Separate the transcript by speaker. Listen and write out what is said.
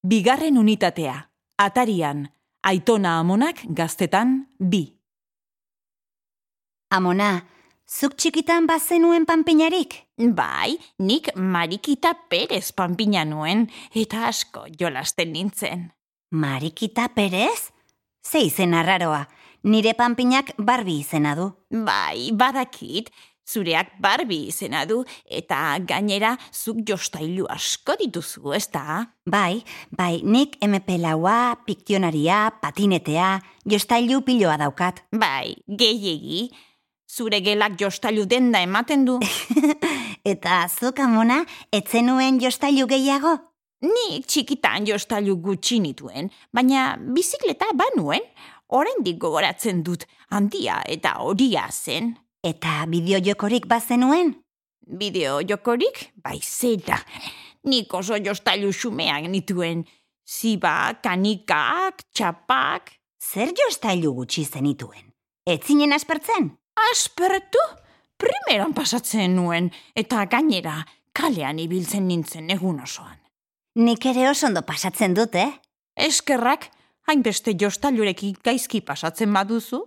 Speaker 1: Bigarren unitatea, atarian, aitona amonak gaztetan bi.
Speaker 2: Amona, zuk txikitan bazenuen panpinarik?
Speaker 1: Bai, nik Marikita Perez panpina nuen, eta asko jolasten nintzen.
Speaker 2: Marikita Perez? Ze izen arraroa, nire panpinak barbi izena du.
Speaker 1: Bai, badakit, zureak barbi izena du, eta gainera zuk jostailu asko dituzu, ez da?
Speaker 2: Bai, bai, nik MP laua, piktionaria, patinetea, jostailu piloa daukat.
Speaker 1: Bai, gehiegi, zure gelak jostailu denda ematen du.
Speaker 2: Eta zuk amona, etzenuen jostailu gehiago?
Speaker 1: Nik txikitan jostailu gutxi nituen, baina bizikleta banuen, oraindik gogoratzen dut, handia eta horia zen.
Speaker 2: Eta bideojokorik bazenuen?
Speaker 1: Bideo jokorik, bai zeta. Nik oso jostailu xumeak nituen. Ziba, kanikak, txapak.
Speaker 2: Zer jostailu gutxi zenituen? Etzinen aspertzen?
Speaker 1: Aspertu? Primeran pasatzen nuen, eta gainera, kalean ibiltzen nintzen egun osoan.
Speaker 2: Nik ere oso ondo pasatzen dut, eh?
Speaker 1: Eskerrak, hainbeste jostailurekin gaizki pasatzen baduzu,